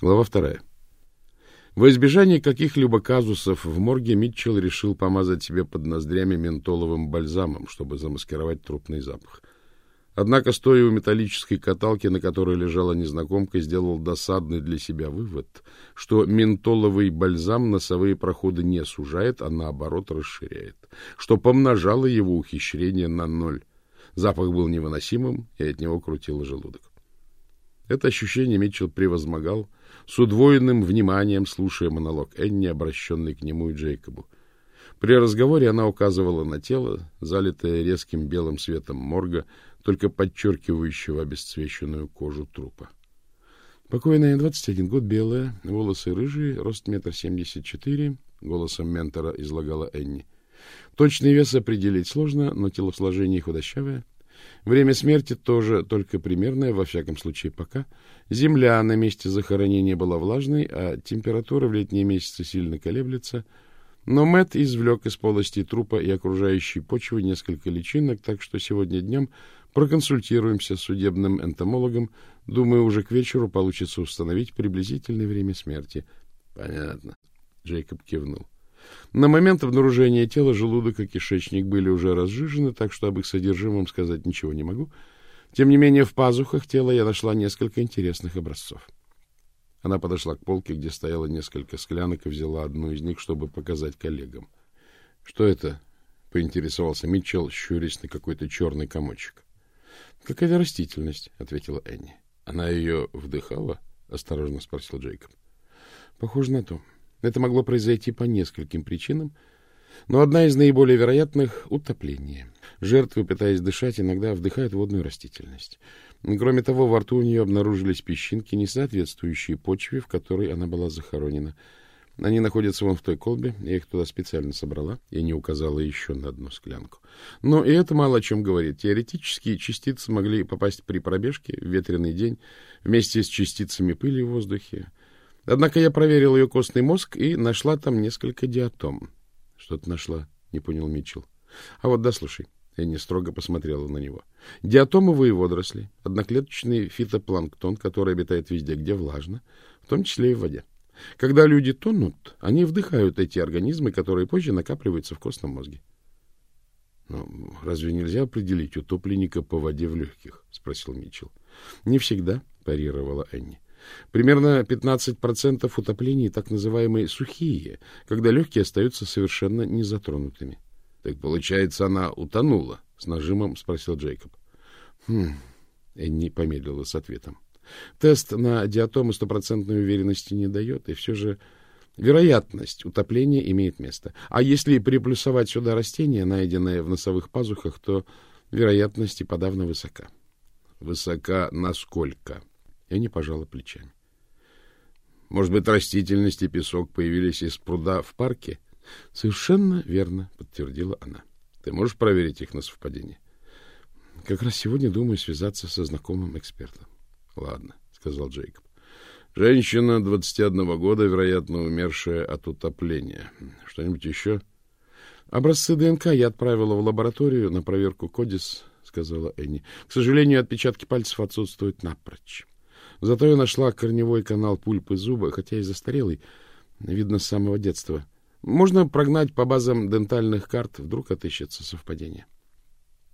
Глава вторая. Во избежание каких-либо казусов в морге Митчелл решил помазать себе под ноздрями ментоловым бальзамом, чтобы замаскировать трупный запах. Однако, стоя у металлической каталки, на которой лежала незнакомка, сделал досадный для себя вывод, что ментоловый бальзам носовые проходы не сужает, а наоборот расширяет, что помножало его ухищрение на ноль. Запах был невыносимым, и от него крутило желудок. Это ощущение Митчелл превозмогал, с удвоенным вниманием слушая монолог Энни, обращенный к нему и Джейкобу. При разговоре она указывала на тело, залитое резким белым светом морга, только подчеркивающего обесцвеченную кожу трупа. Покойная, 21 год, белая, волосы рыжие, рост метр семьдесят четыре, голосом ментора излагала Энни. Точный вес определить сложно, но телосложение худощавое — Время смерти тоже только примерное, во всяком случае пока. Земля на месте захоронения была влажной, а температура в летние месяцы сильно колеблется. Но Мэт извлек из полости трупа и окружающей почвы несколько личинок, так что сегодня днем проконсультируемся с судебным энтомологом. Думаю, уже к вечеру получится установить приблизительное время смерти. — Понятно. Джейкоб кивнул. — на момент обнаружения тела желудок и кишечник были уже разжижены, так что об их содержимом сказать ничего не могу. Тем не менее, в пазухах тела я нашла несколько интересных образцов. Она подошла к полке, где стояло несколько склянок, и взяла одну из них, чтобы показать коллегам. — Что это? — поинтересовался Митчелл, щурясь на какой-то черный комочек. — Какая-то растительность, — ответила Энни. — Она ее вдыхала? — осторожно спросил Джейкоб. — Похоже на то. — это могло произойти по нескольким причинам, но одна из наиболее вероятных — утопление. Жертвы, пытаясь дышать, иногда вдыхают водную растительность. Кроме того, во рту у нее обнаружились песчинки, не соответствующие почве, в которой она была захоронена. Они находятся вон в той колбе, я их туда специально собрала, и не указала еще на одну склянку. Но и это мало о чем говорит. Теоретически частицы могли попасть при пробежке в ветреный день вместе с частицами пыли в воздухе, Однако я проверил ее костный мозг и нашла там несколько диатом. — Что ты нашла? — не понял Митчелл. — А вот да, слушай. Энни строго посмотрела на него. Диатомовые водоросли, одноклеточный фитопланктон, который обитает везде, где влажно, в том числе и в воде. Когда люди тонут, они вдыхают эти организмы, которые позже накапливаются в костном мозге. — Ну, разве нельзя определить утопленника по воде в легких? — спросил Митчелл. — Не всегда, — парировала Энни. Примерно 15% утоплений так называемые сухие, когда легкие остаются совершенно незатронутыми. — Так получается, она утонула? — с нажимом спросил Джейкоб. — Хм... Энни помедлила с ответом. Тест на диатомы стопроцентной уверенности не дает, и все же вероятность утопления имеет место. А если приплюсовать сюда растения, найденные в носовых пазухах, то вероятность и подавно высока. — Высока насколько? Я не пожала плечами. Может быть, растительность и песок появились из пруда в парке? Совершенно верно, подтвердила она. Ты можешь проверить их на совпадение? Как раз сегодня думаю связаться со знакомым экспертом. Ладно, сказал Джейкоб. Женщина 21 года, вероятно, умершая от утопления. Что-нибудь еще? Образцы ДНК я отправила в лабораторию на проверку Кодис, сказала Энни. К сожалению, отпечатки пальцев отсутствуют напрочь. Зато я нашла корневой канал пульпы зуба, хотя и застарелый, видно, с самого детства. Можно прогнать по базам дентальных карт, вдруг отыщется совпадение.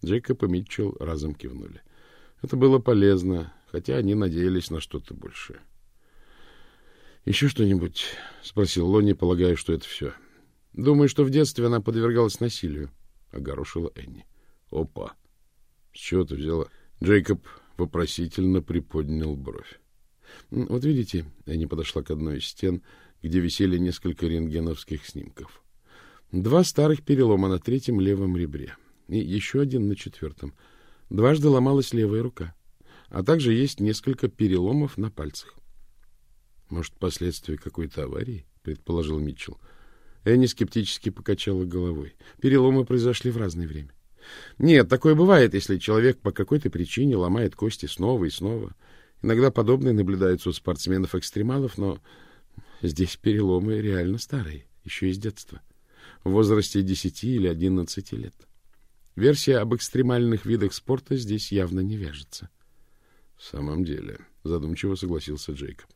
Джейкоб и Митчелл разом кивнули. Это было полезно, хотя они надеялись на что-то большее. — Еще что-нибудь? — спросил Лонни, полагая, что это все. — Думаю, что в детстве она подвергалась насилию, — огорошила Энни. — Опа! С чего ты взяла? Джейкоб вопросительно приподнял бровь. Вот видите, Энни подошла к одной из стен, где висели несколько рентгеновских снимков. Два старых перелома на третьем левом ребре и еще один на четвертом. Дважды ломалась левая рука, а также есть несколько переломов на пальцах. Может, последствия какой-то аварии, предположил Митчелл. Энни скептически покачала головой. Переломы произошли в разное время. Нет, такое бывает, если человек по какой-то причине ломает кости снова и снова. Иногда подобное наблюдается у спортсменов-экстремалов, но здесь переломы реально старые, еще из детства, в возрасте 10 или 11 лет. Версия об экстремальных видах спорта здесь явно не вяжется. — В самом деле, — задумчиво согласился Джейкоб.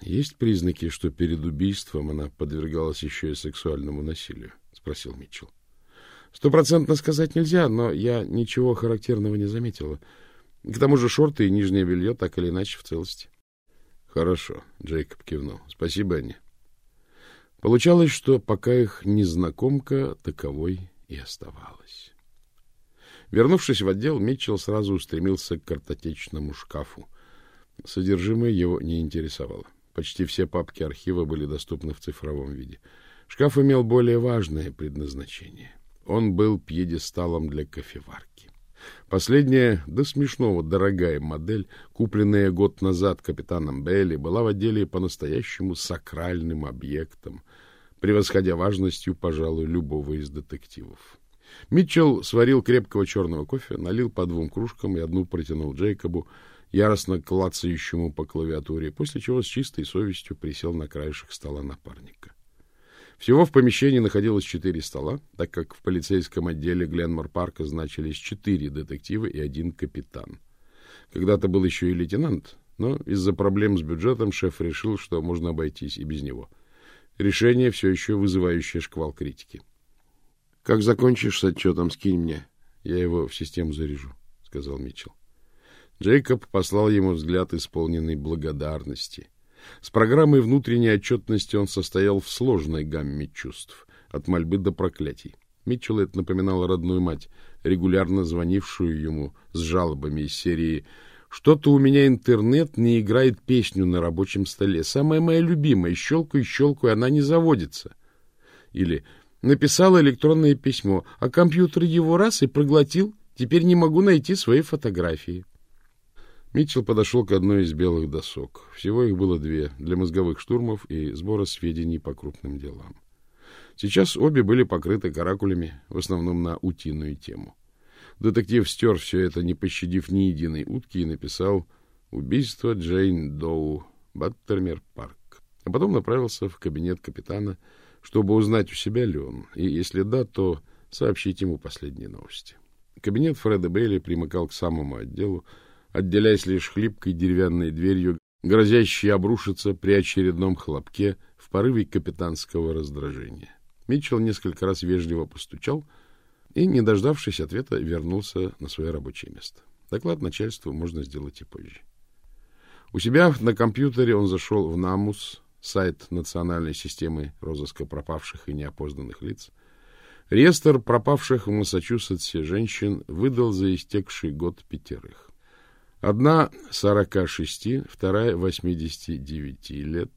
есть признаки, что перед убийством она подвергалась еще и сексуальному насилию? — спросил Митчелл. — Стопроцентно сказать нельзя, но я ничего характерного не заметила. К тому же шорты и нижнее белье так или иначе в целости. — Хорошо, — Джейкоб кивнул. — Спасибо, Анни. Получалось, что пока их незнакомка таковой и оставалась. Вернувшись в отдел, Митчелл сразу устремился к картотечному шкафу. Содержимое его не интересовало. Почти все папки архива были доступны в цифровом виде. Шкаф имел более важное предназначение. Он был пьедесталом для кофеварки. Последняя, до смешного дорогая модель, купленная год назад капитаном Белли, была в отделе по-настоящему сакральным объектом, превосходя важностью, пожалуй, любого из детективов. Митчелл сварил крепкого черного кофе, налил по двум кружкам и одну протянул Джейкобу, яростно клацающему по клавиатуре, после чего с чистой совестью присел на краешек стола напарника. Всего в помещении находилось четыре стола, так как в полицейском отделе Гленмор-парка значились четыре детектива и один капитан. Когда-то был еще и лейтенант, но из-за проблем с бюджетом шеф решил, что можно обойтись и без него. Решение все еще вызывающее шквал критики. — Как закончишь с отчетом, скинь мне. Я его в систему заряжу, — сказал Митчелл. Джейкоб послал ему взгляд, исполненный благодарности. С программой внутренней отчетности он состоял в сложной гамме чувств, от мольбы до проклятий. Митчелл это напоминало родную мать, регулярно звонившую ему с жалобами из серии «Что-то у меня интернет не играет песню на рабочем столе. Самая моя любимая. Щелкаю, щелкаю, она не заводится». Или «Написал электронное письмо, а компьютер его раз и проглотил. Теперь не могу найти свои фотографии». Митчелл подошел к одной из белых досок. Всего их было две, для мозговых штурмов и сбора сведений по крупным делам. Сейчас обе были покрыты каракулями, в основном на утиную тему. Детектив стер все это, не пощадив ни единой утки, и написал «Убийство Джейн Доу, Баттермер Парк». А потом направился в кабинет капитана, чтобы узнать, у себя ли он, и если да, то сообщить ему последние новости. Кабинет Фреда Бейли примыкал к самому отделу, отделяясь лишь хлипкой деревянной дверью, грозящей обрушиться при очередном хлопке в порыве капитанского раздражения. Митчелл несколько раз вежливо постучал и, не дождавшись ответа, вернулся на свое рабочее место. Доклад начальству можно сделать и позже. У себя на компьютере он зашел в НАМУС, сайт Национальной системы розыска пропавших и неопознанных лиц. Реестр пропавших в Массачусетсе женщин выдал за истекший год пятерых. Одна сорока шести, вторая восьмидесяти девяти лет.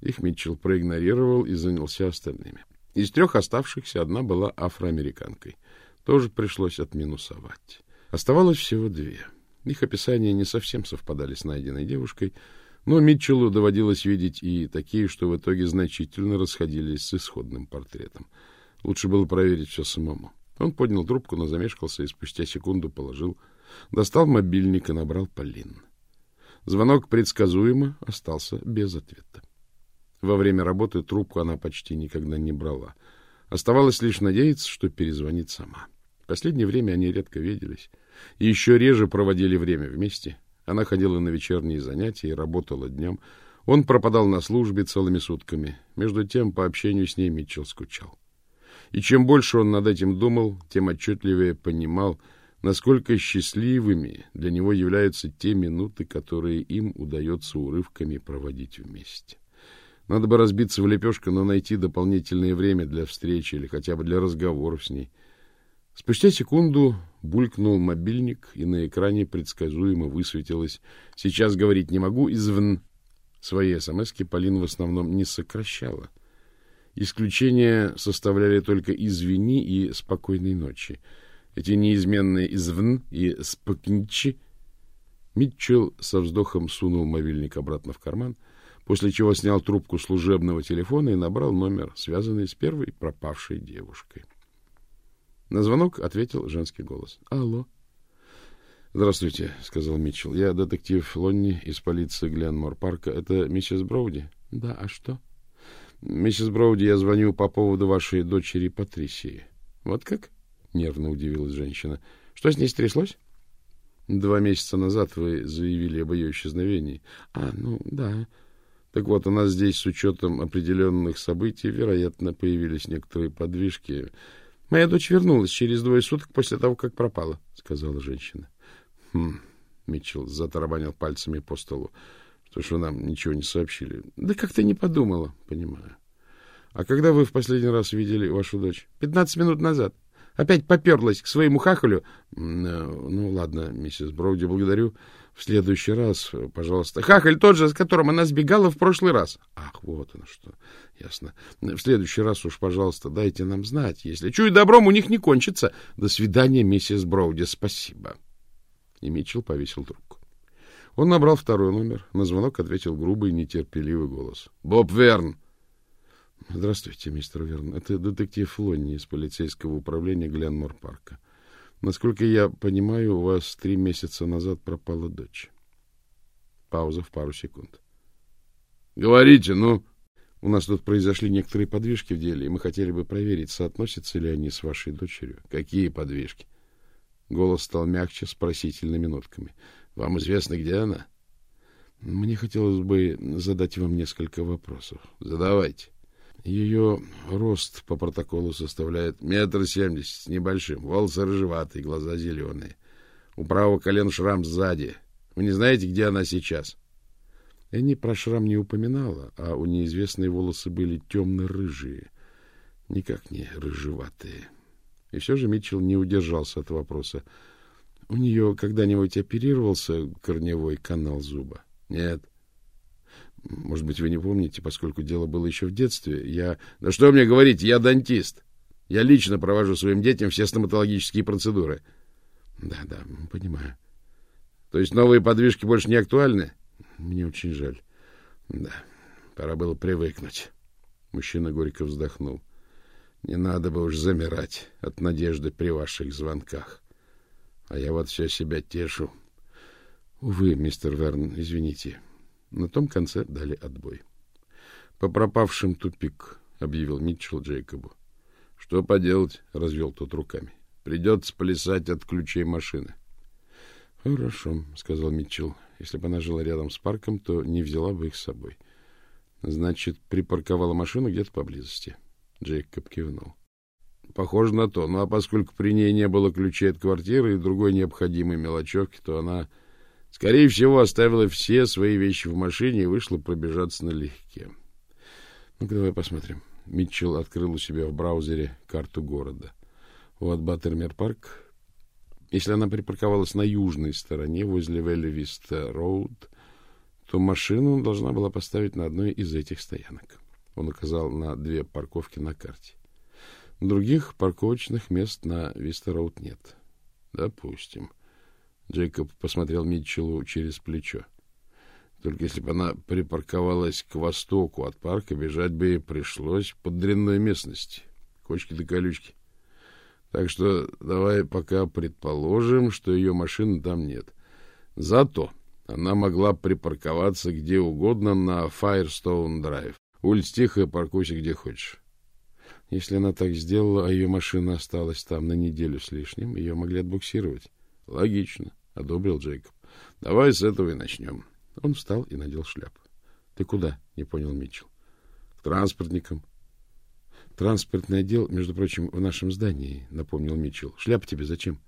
Их Митчелл проигнорировал и занялся остальными. Из трех оставшихся одна была афроамериканкой. Тоже пришлось отминусовать. Оставалось всего две. Их описания не совсем совпадали с найденной девушкой, но Митчеллу доводилось видеть и такие, что в итоге значительно расходились с исходным портретом. Лучше было проверить все самому. Он поднял трубку, но замешкался и спустя секунду положил Достал мобильник и набрал Полин. Звонок предсказуемо остался без ответа. Во время работы трубку она почти никогда не брала. Оставалось лишь надеяться, что перезвонит сама. В последнее время они редко виделись и еще реже проводили время вместе. Она ходила на вечерние занятия и работала днем. Он пропадал на службе целыми сутками. Между тем, по общению с ней Митчелл скучал. И чем больше он над этим думал, тем отчетливее понимал — насколько счастливыми для него являются те минуты, которые им удается урывками проводить вместе. Надо бы разбиться в лепешку, но найти дополнительное время для встречи или хотя бы для разговоров с ней. Спустя секунду булькнул мобильник, и на экране предсказуемо высветилось «Сейчас говорить не могу, извн». Свои смски Полина в основном не сокращала. Исключения составляли только «извини» и «спокойной ночи». Эти неизменные извн и спокничи. Митчелл со вздохом сунул мобильник обратно в карман, после чего снял трубку служебного телефона и набрал номер, связанный с первой пропавшей девушкой. На звонок ответил женский голос. «Алло». «Здравствуйте», — сказал Митчелл. «Я детектив Лонни из полиции Гленмор-парка. Это миссис Броуди?» «Да, а что?» «Миссис Броуди, я звоню по поводу вашей дочери Патрисии». «Вот как?» Нервно удивилась женщина. Что с ней стряслось? Два месяца назад вы заявили об ее исчезновении. А, ну, да. Так вот, у нас здесь с учетом определенных событий, вероятно, появились некоторые подвижки. Моя дочь вернулась через двое суток после того, как пропала, — сказала женщина. — Хм, — Митчелл затарабанил пальцами по столу. — Что ж вы нам ничего не сообщили? — Да как ты не подумала, — понимаю. — А когда вы в последний раз видели вашу дочь? — Пятнадцать минут назад. Опять поперлась к своему хахалю. Э, ну, ладно, миссис Броуди, благодарю. В следующий раз, пожалуйста. Хахаль тот же, с которым она сбегала в прошлый раз. Ах, вот оно что. Ясно. В следующий раз уж, пожалуйста, дайте нам знать. Если чую добром, у них не кончится. До свидания, миссис Броуди. Спасибо. И Митчелл повесил трубку. Он набрал второй номер. На звонок ответил грубый, нетерпеливый голос. — Боб Верн! — Здравствуйте, мистер Верн. Это детектив Лонни из полицейского управления Гленмор-парка. Насколько я понимаю, у вас три месяца назад пропала дочь. Пауза в пару секунд. — Говорите, ну... У нас тут произошли некоторые подвижки в деле, и мы хотели бы проверить, соотносятся ли они с вашей дочерью. — Какие подвижки? Голос стал мягче, с просительными нотками. — Вам известно, где она? — Мне хотелось бы задать вам несколько вопросов. — Задавайте. Ее рост по протоколу составляет метр семьдесят с небольшим, волосы рыжеватые, глаза зеленые. У правого колена шрам сзади. Вы не знаете, где она сейчас? Энни про шрам не упоминала, а у неизвестной волосы были темно-рыжие, никак не рыжеватые. И все же Митчелл не удержался от вопроса. У нее когда-нибудь оперировался корневой канал зуба? Нет. Может быть, вы не помните, поскольку дело было еще в детстве. Я... Да что мне говорить, я дантист. Я лично провожу своим детям все стоматологические процедуры. Да, да, понимаю. То есть новые подвижки больше не актуальны? Мне очень жаль. Да, пора было привыкнуть. Мужчина горько вздохнул. Не надо бы уж замирать от надежды при ваших звонках. А я вот все себя тешу. Увы, мистер Верн, извините. На том конце дали отбой. По пропавшим тупик, объявил Митчелл Джейкобу. Что поделать, развел тот руками. Придется плясать от ключей машины. Хорошо, сказал Митчелл. Если бы она жила рядом с парком, то не взяла бы их с собой. Значит, припарковала машину где-то поблизости. Джейкоб кивнул. Похоже на то. Ну а поскольку при ней не было ключей от квартиры и другой необходимой мелочевки, то она Скорее всего, оставила все свои вещи в машине и вышла пробежаться налегке. Ну-ка, давай посмотрим. Митчелл открыл у себя в браузере карту города. Вот Баттермер-парк. Если она припарковалась на южной стороне, возле Велли-Виста-Роуд, то машину должна была поставить на одной из этих стоянок. Он указал на две парковки на карте. Других парковочных мест на Виста-Роуд нет. Допустим. — Джейкоб посмотрел Митчеллу через плечо. Только если бы она припарковалась к востоку от парка, бежать бы ей пришлось по дрянной местности. Кочки да колючки. Так что давай пока предположим, что ее машины там нет. Зато она могла припарковаться где угодно на Файрстоун-драйв. Улица тихая, паркуйся где хочешь. Если она так сделала, а ее машина осталась там на неделю с лишним, ее могли отбуксировать. — Логично, — одобрил Джейкоб. — Давай с этого и начнем. Он встал и надел шляпу. — Ты куда? — не понял Митчелл. — К транспортникам. — Транспортный отдел, между прочим, в нашем здании, — напомнил Митчелл. — Шляпа тебе зачем?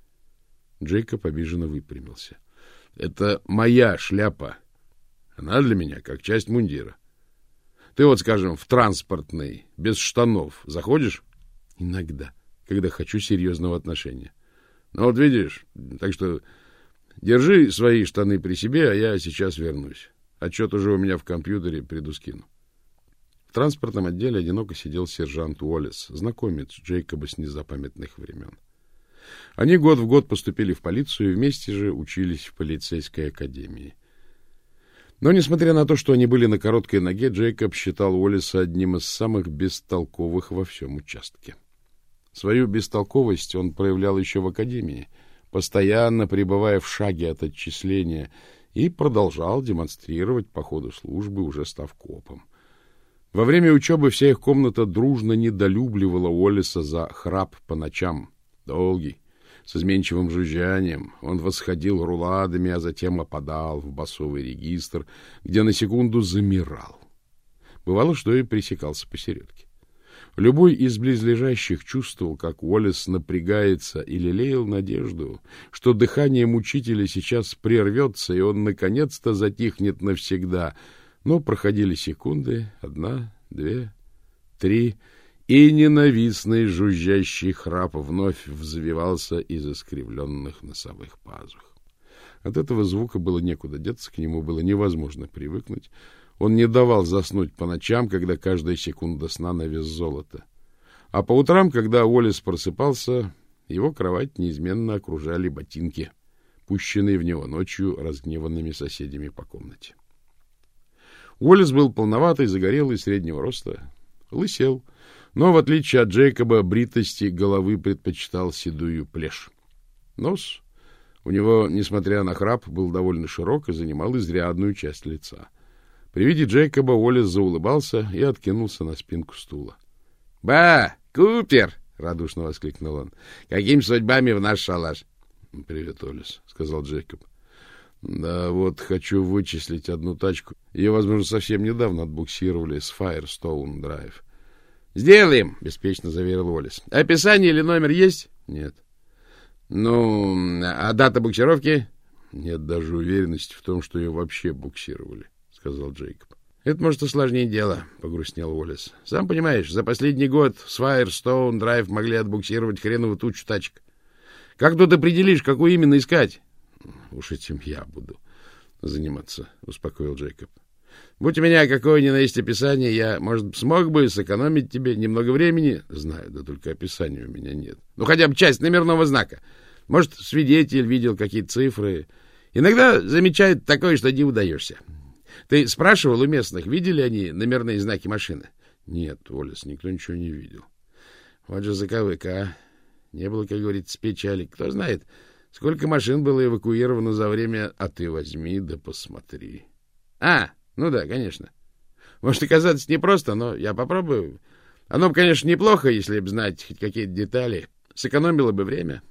Джейкоб обиженно выпрямился. — Это моя шляпа. Она для меня как часть мундира. Ты вот, скажем, в транспортный, без штанов, заходишь? — Иногда, когда хочу серьезного отношения. — ну вот видишь, так что держи свои штаны при себе, а я сейчас вернусь. Отчет уже у меня в компьютере, приду скину. В транспортном отделе одиноко сидел сержант Уоллес, знакомец Джейкоба с незапамятных времен. Они год в год поступили в полицию и вместе же учились в полицейской академии. Но, несмотря на то, что они были на короткой ноге, Джейкоб считал Уоллеса одним из самых бестолковых во всем участке. — Свою бестолковость он проявлял еще в академии, постоянно пребывая в шаге от отчисления, и продолжал демонстрировать по ходу службы, уже став копом. Во время учебы вся их комната дружно недолюбливала Уоллеса за храп по ночам. Долгий, с изменчивым жужжанием. Он восходил руладами, а затем опадал в басовый регистр, где на секунду замирал Бывало, что и пресекался посередке. Любой из близлежащих чувствовал, как Уоллес напрягается и лелеял надежду, что дыхание мучителя сейчас прервется, и он наконец-то затихнет навсегда. Но проходили секунды, одна, две, три, и ненавистный жужжащий храп вновь взвивался из искривленных носовых пазух. От этого звука было некуда деться, к нему было невозможно привыкнуть. Он не давал заснуть по ночам, когда каждая секунда сна на вес золота. А по утрам, когда Уоллес просыпался, его кровать неизменно окружали ботинки, пущенные в него ночью разгневанными соседями по комнате. Уоллес был полноватый, загорелый, среднего роста, лысел, но, в отличие от Джейкоба, бритости головы предпочитал седую плешь. Нос у него, несмотря на храп, был довольно широк и занимал изрядную часть лица. При виде Джейкоба Уоллес заулыбался и откинулся на спинку стула. — Ба, Купер! — радушно воскликнул он. — Какими судьбами в наш шалаш? — Привет, Олес, — сказал Джейкоб. — Да вот хочу вычислить одну тачку. Ее, возможно, совсем недавно отбуксировали с Firestone Drive. — Сделаем, — беспечно заверил Уоллес. — Описание или номер есть? — Нет. — Ну, а дата буксировки? — Нет даже уверенности в том, что ее вообще буксировали сказал Джейкоб. Это может усложнить дело, погрустнел Уоллес. Сам понимаешь, за последний год с Firestone Драйв могли отбуксировать хреновую тучу тачек. Как тут определишь, какую именно искать? Уж этим я буду заниматься, успокоил Джейкоб. Будь у меня какое ни на есть описание, я, может, смог бы сэкономить тебе немного времени. Знаю, да только описания у меня нет. Ну, хотя бы часть номерного знака. Может, свидетель видел какие-то цифры. Иногда замечает такое, что диву даешься. Ты спрашивал у местных, видели они номерные знаки машины? Нет, Олес, никто ничего не видел. Вот же заковыка, а. Не было, как говорится, печали. Кто знает, сколько машин было эвакуировано за время... А ты возьми да посмотри. А, ну да, конечно. Может оказаться непросто, но я попробую. Оно бы, конечно, неплохо, если бы знать хоть какие-то детали. Сэкономило бы время.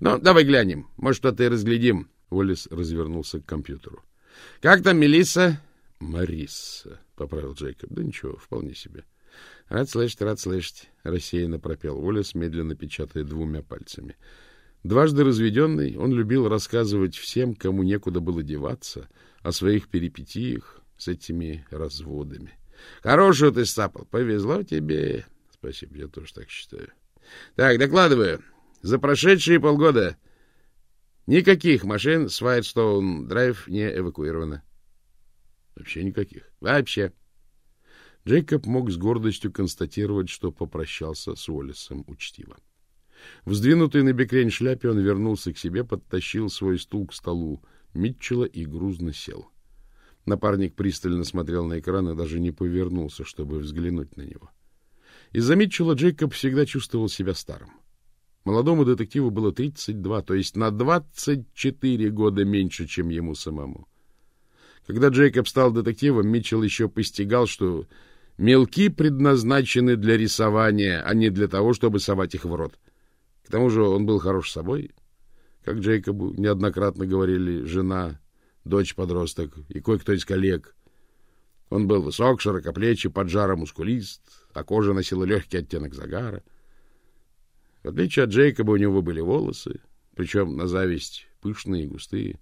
Ну, давай глянем. Может, что-то и разглядим. Уоллес развернулся к компьютеру. — Как там Мелисса? Марисса, — поправил Джейкоб. — Да ничего, вполне себе. — Рад слышать, рад слышать, — рассеянно пропел Уоллес, медленно печатая двумя пальцами. Дважды разведенный, он любил рассказывать всем, кому некуда было деваться, о своих перипетиях с этими разводами. — Хорошую ты стапал, повезло тебе. — Спасибо, я тоже так считаю. — Так, докладываю. За прошедшие полгода никаких машин с Whitestone Драйв не эвакуировано. — Вообще никаких. Вообще. Джейкоб мог с гордостью констатировать, что попрощался с Уоллесом учтиво. В на бекрень шляпе он вернулся к себе, подтащил свой стул к столу Митчелла и грузно сел. Напарник пристально смотрел на экран и даже не повернулся, чтобы взглянуть на него. Из-за Митчелла Джейкоб всегда чувствовал себя старым. Молодому детективу было 32, то есть на 24 года меньше, чем ему самому. Когда Джейкоб стал детективом, Митчелл еще постигал, что мелки предназначены для рисования, а не для того, чтобы совать их в рот. К тому же он был хорош собой. Как Джейкобу неоднократно говорили жена, дочь-подросток и кое-кто из коллег. Он был высок, широкоплечий, поджаро мускулист, а кожа носила легкий оттенок загара. В отличие от Джейкоба у него были волосы, причем на зависть пышные и густые.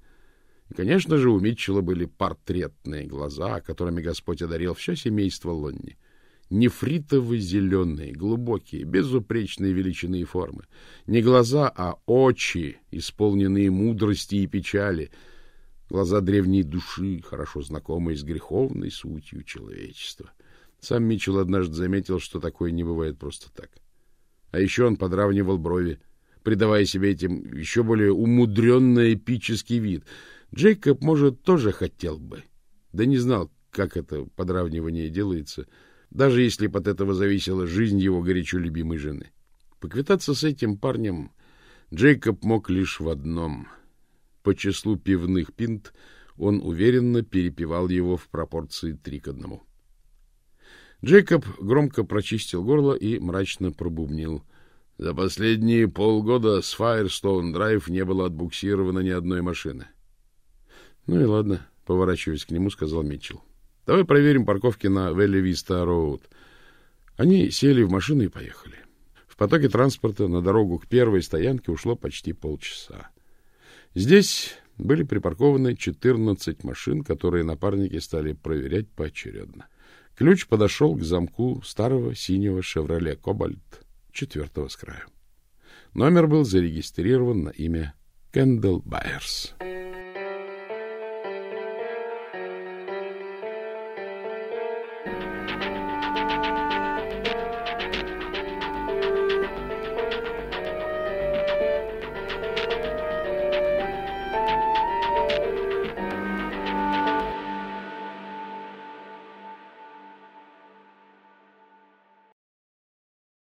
И, конечно же, у Митчелла были портретные глаза, которыми Господь одарил все семейство Лонни. Нефритово-зеленые, глубокие, безупречные величины и формы. Не глаза, а очи, исполненные мудрости и печали. Глаза древней души, хорошо знакомые с греховной сутью человечества. Сам Митчелл однажды заметил, что такое не бывает просто так. А еще он подравнивал брови, придавая себе этим еще более умудренный эпический вид — Джейкоб, может, тоже хотел бы, да не знал, как это подравнивание делается, даже если от этого зависела жизнь его горячо любимой жены. Поквитаться с этим парнем Джейкоб мог лишь в одном. По числу пивных пинт он уверенно перепивал его в пропорции три к одному. Джейкоб громко прочистил горло и мрачно пробубнил. За последние полгода с Firestone Драйв не было отбуксировано ни одной машины. — ну и ладно, поворачиваясь к нему, сказал Митчелл. Давай проверим парковки на Велли-Виста-Роуд. Они сели в машину и поехали. В потоке транспорта на дорогу к первой стоянке ушло почти полчаса. Здесь были припаркованы 14 машин, которые напарники стали проверять поочередно. Ключ подошел к замку старого синего «Шевроле Кобальт» четвертого с краю. Номер был зарегистрирован на имя Кэндалл Байерс.